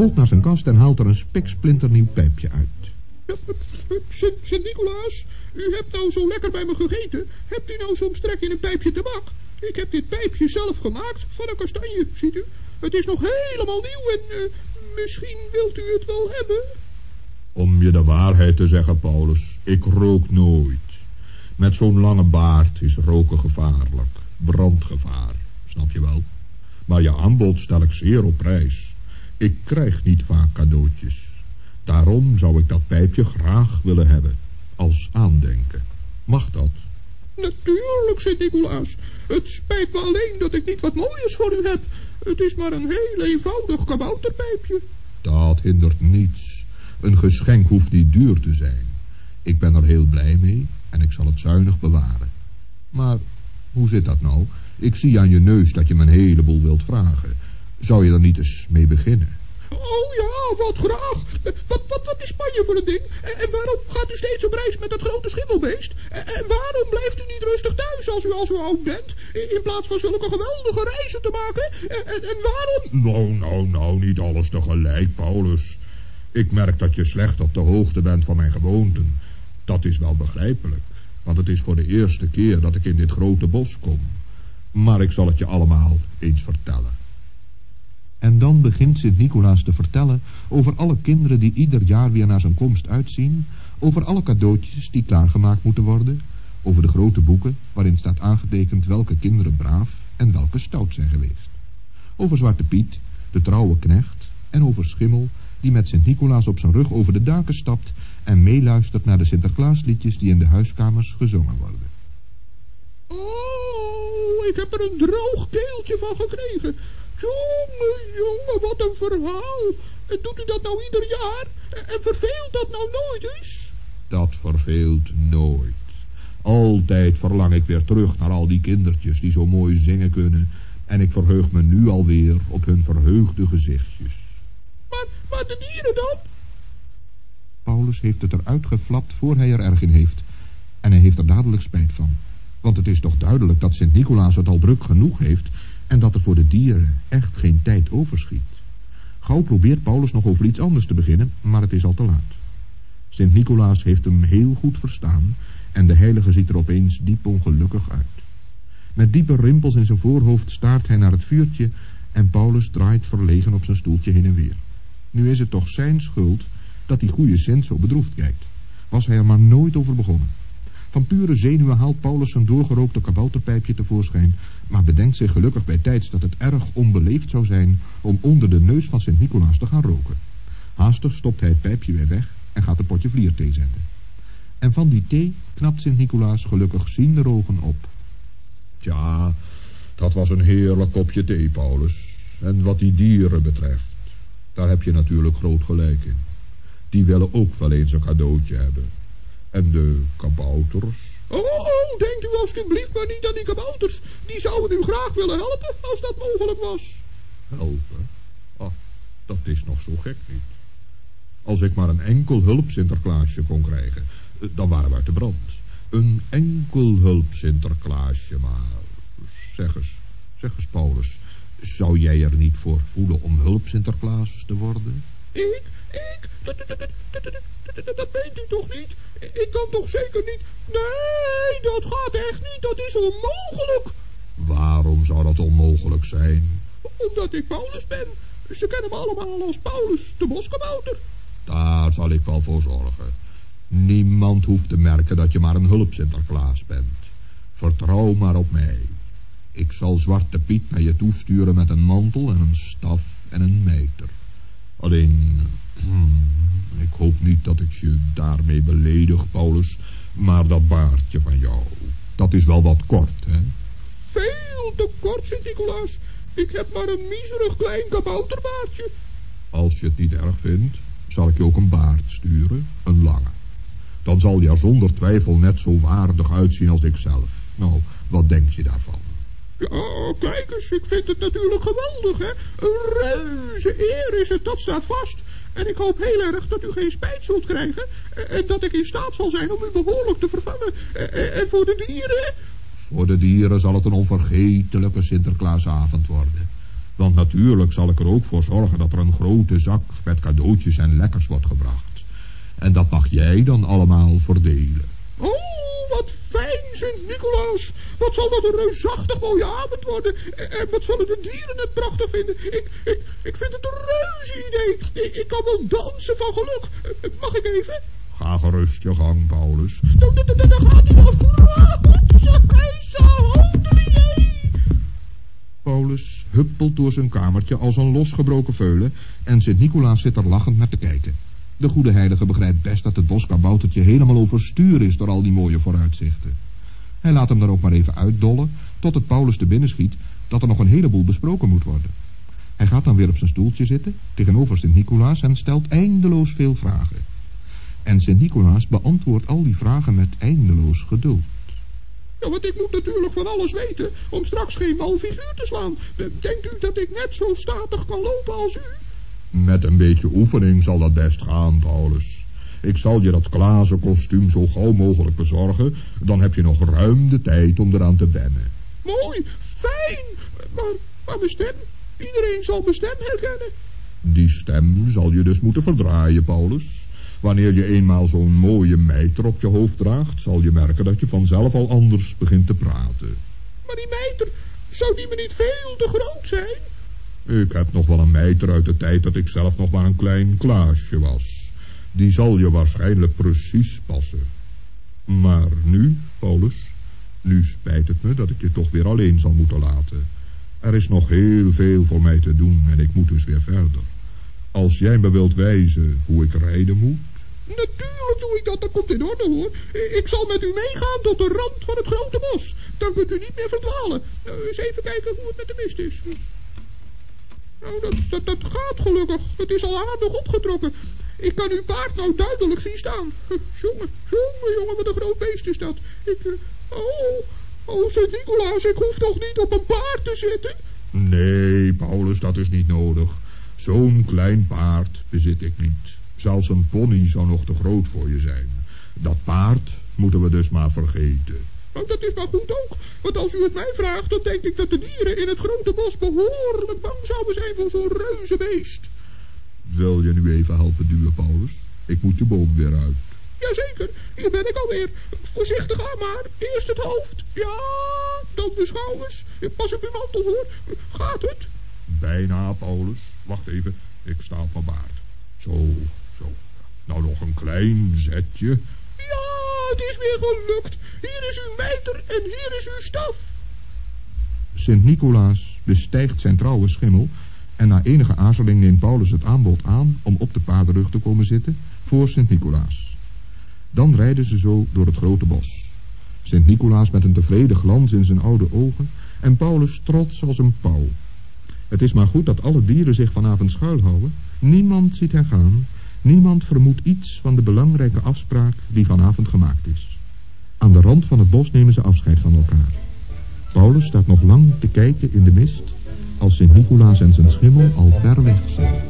volgt naar zijn kast en haalt er een spiksplinternieuw pijpje uit. Sint-Nicolaas, u hebt nou zo lekker bij me gegeten. Hebt u nou zo'n strek in een pijpje tabak? Ik heb dit pijpje zelf gemaakt van een kastanje, ziet u. Het is nog helemaal nieuw en uh, misschien wilt u het wel hebben. Om je de waarheid te zeggen, Paulus, ik rook nooit. Met zo'n lange baard is roken gevaarlijk. Brandgevaar, snap je wel? Maar je aanbod stel ik zeer op prijs. Ik krijg niet vaak cadeautjes. Daarom zou ik dat pijpje graag willen hebben. Als aandenken. Mag dat? Natuurlijk, Sint-Nicolaas. Het spijt me alleen dat ik niet wat mooiers voor u heb. Het is maar een heel eenvoudig kabouterpijpje. Dat hindert niets. Een geschenk hoeft niet duur te zijn. Ik ben er heel blij mee en ik zal het zuinig bewaren. Maar hoe zit dat nou? Ik zie aan je neus dat je me een heleboel wilt vragen. Zou je er niet eens mee beginnen? Oh ja, wat graag. Wat, wat, wat is Spanje voor een ding? En, waarom gaat u steeds op reis met dat grote schimmelbeest? En, waarom blijft u niet rustig thuis als u al zo oud bent? In, plaats van zulke geweldige reizen te maken? En, en waarom... Nou, nou, nou, niet alles tegelijk, Paulus. Ik merk dat je slecht op de hoogte bent van mijn gewoonten. Dat is wel begrijpelijk, want het is voor de eerste keer dat ik in dit grote bos kom. Maar ik zal het je allemaal eens vertellen. En dan begint Sint-Nicolaas te vertellen over alle kinderen die ieder jaar weer naar zijn komst uitzien, over alle cadeautjes die klaargemaakt moeten worden, over de grote boeken waarin staat aangetekend welke kinderen braaf en welke stout zijn geweest. Over Zwarte Piet, de trouwe knecht, en over Schimmel, die met Sint-Nicolaas op zijn rug over de daken stapt en meeluistert naar de Sinterklaasliedjes die in de huiskamers gezongen worden. Oh, ik heb er een droog keeltje van gekregen. Jongen, jongen, wat een verhaal. En doet u dat nou ieder jaar? En verveelt dat nou nooit eens? Dat verveelt nooit. Altijd verlang ik weer terug naar al die kindertjes die zo mooi zingen kunnen. En ik verheug me nu alweer op hun verheugde gezichtjes. Maar, maar de dieren dan? Paulus heeft het eruit geflapt voor hij er erg in heeft. En hij heeft er dadelijk spijt van. Want het is toch duidelijk dat Sint-Nicolaas het al druk genoeg heeft... en dat er voor de dieren echt geen tijd overschiet. Gauw probeert Paulus nog over iets anders te beginnen, maar het is al te laat. Sint-Nicolaas heeft hem heel goed verstaan... en de heilige ziet er opeens diep ongelukkig uit. Met diepe rimpels in zijn voorhoofd staart hij naar het vuurtje... en Paulus draait verlegen op zijn stoeltje heen en weer. Nu is het toch zijn schuld dat die goede Sint zo bedroefd kijkt. Was hij er maar nooit over begonnen. Van pure zenuwen haalt Paulus zijn doorgerookte kabouterpijpje tevoorschijn, maar bedenkt zich gelukkig bij tijds dat het erg onbeleefd zou zijn om onder de neus van Sint-Nicolaas te gaan roken. Haastig stopt hij het pijpje weer weg en gaat een potje vlierthee zetten. En van die thee knapt Sint-Nicolaas gelukkig ziende ogen op. Tja, dat was een heerlijk kopje thee, Paulus. En wat die dieren betreft, daar heb je natuurlijk groot gelijk in. Die willen ook wel eens een cadeautje hebben. En de kabouters? Oh, oh, denkt u alstublieft maar niet aan die kabouters. Die zouden u graag willen helpen, als dat mogelijk was. Helpen? Ach, dat is nog zo gek niet. Als ik maar een enkel hulp Sinterklaasje kon krijgen, dan waren we uit de brand. Een enkel hulp Sinterklaasje, maar... Zeg eens, zeg eens Paulus, zou jij er niet voor voelen om hulp Sinterklaas te worden? Ik? Ik? Dat meent u toch niet? Ik kan toch zeker niet... Nee, dat gaat echt niet. Dat is onmogelijk. Waarom zou dat onmogelijk zijn? Omdat ik Paulus ben. Ze kennen me allemaal als Paulus, de boskabouter. Daar zal ik wel voor zorgen. Niemand hoeft te merken dat je maar een hulp Sinterklaas bent. Vertrouw maar op mij. Ik zal Zwarte Piet naar je toesturen met een mantel en een staf en een meter. Alleen, hmm, ik hoop niet dat ik je daarmee beledig, Paulus. Maar dat baardje van jou, dat is wel wat kort, hè? Veel te kort, Sint-Nicolaas. Ik heb maar een miserig klein kabouterbaardje. Als je het niet erg vindt, zal ik je ook een baard sturen, een lange. Dan zal je er zonder twijfel net zo waardig uitzien als ik zelf. Nou, wat denk je daarvan? Ja, kijk eens, ik vind het natuurlijk geweldig, hè. Een reuze eer is het, dat staat vast. En ik hoop heel erg dat u geen spijt zult krijgen. En dat ik in staat zal zijn om u behoorlijk te vervangen. En voor de dieren... Voor de dieren zal het een onvergetelijke Sinterklaasavond worden. Want natuurlijk zal ik er ook voor zorgen dat er een grote zak met cadeautjes en lekkers wordt gebracht. En dat mag jij dan allemaal verdelen. Oh, wat fijn, Sint-Nicolaas. Wat zal dat een reusachtig mooie avond worden. En wat zullen de dieren het prachtig vinden. Ik, ik, ik vind het een reuze idee. Ik, ik kan wel dansen van geluk. Mag ik even? Ga gerust je gang, Paulus. Dan, dan, dan gaat hij nog Paulus huppelt door zijn kamertje als een losgebroken veulen en Sint-Nicolaas zit er lachend naar te kijken. De goede heilige begrijpt best dat het boskaboutertje helemaal overstuur is door al die mooie vooruitzichten. Hij laat hem dan ook maar even uitdollen, tot het Paulus te binnen schiet dat er nog een heleboel besproken moet worden. Hij gaat dan weer op zijn stoeltje zitten, tegenover Sint-Nicolaas en stelt eindeloos veel vragen. En Sint-Nicolaas beantwoordt al die vragen met eindeloos geduld. Ja, want ik moet natuurlijk van alles weten om straks geen mal figuur te slaan. Denkt u dat ik net zo statig kan lopen als u? Met een beetje oefening zal dat best gaan, Paulus. Ik zal je dat glazen kostuum zo gauw mogelijk bezorgen. Dan heb je nog ruim de tijd om eraan te wennen. Mooi, fijn. Maar, maar mijn stem? Iedereen zal mijn stem herkennen. Die stem zal je dus moeten verdraaien, Paulus. Wanneer je eenmaal zo'n mooie mijter op je hoofd draagt... zal je merken dat je vanzelf al anders begint te praten. Maar die mijter, zou die me niet veel te groot zijn? Ik heb nog wel een mijter uit de tijd dat ik zelf nog maar een klein Klaasje was. Die zal je waarschijnlijk precies passen. Maar nu, Paulus, nu spijt het me dat ik je toch weer alleen zal moeten laten. Er is nog heel veel voor mij te doen en ik moet dus weer verder. Als jij me wilt wijzen hoe ik rijden moet... Natuurlijk doe ik dat, dat komt in orde hoor. Ik zal met u meegaan tot de rand van het grote bos. Dan kunt u niet meer verdwalen. Nou, eens even kijken hoe het met de mist is. Nou, dat, dat, dat gaat gelukkig. Het is al aardig opgetrokken. Ik kan uw paard nou duidelijk zien staan. Jongen, jongen, jongen, wat een groot beest is dat. Ik, uh, oh, oh, Sint-Nicolaas, ik hoef toch niet op een paard te zitten? Nee, Paulus, dat is niet nodig. Zo'n klein paard bezit ik niet. Zelfs een pony zou nog te groot voor je zijn. Dat paard moeten we dus maar vergeten. Oh, dat is maar goed ook. Want als u het mij vraagt, dan denk ik dat de dieren in het grote bos behoorlijk bang zouden zijn voor zo'n reuze beest. Wil je nu even helpen duwen, Paulus? Ik moet je boom weer uit. Jazeker, hier ben ik alweer. Voorzichtig aan maar. Eerst het hoofd. Ja, dan de schouders. Pas op uw mantel hoor. Gaat het? Bijna, Paulus. Wacht even, ik sta op mijn baard. Zo, zo. Nou nog een klein zetje. Ja, het is weer gelukt. Hier is uw mijter en hier is uw staf. Sint-Nicolaas bestijgt zijn trouwe schimmel... en na enige aarzeling neemt Paulus het aanbod aan... om op de paardenrug te komen zitten voor Sint-Nicolaas. Dan rijden ze zo door het grote bos. Sint-Nicolaas met een tevreden glans in zijn oude ogen... en Paulus trots als een pauw. Het is maar goed dat alle dieren zich vanavond schuilhouden. Niemand ziet hen gaan. Niemand vermoedt iets van de belangrijke afspraak die vanavond gemaakt is. Aan de rand van het bos nemen ze afscheid van elkaar. Paulus staat nog lang te kijken in de mist als Sint-Nicolaas en zijn schimmel al ver weg zijn.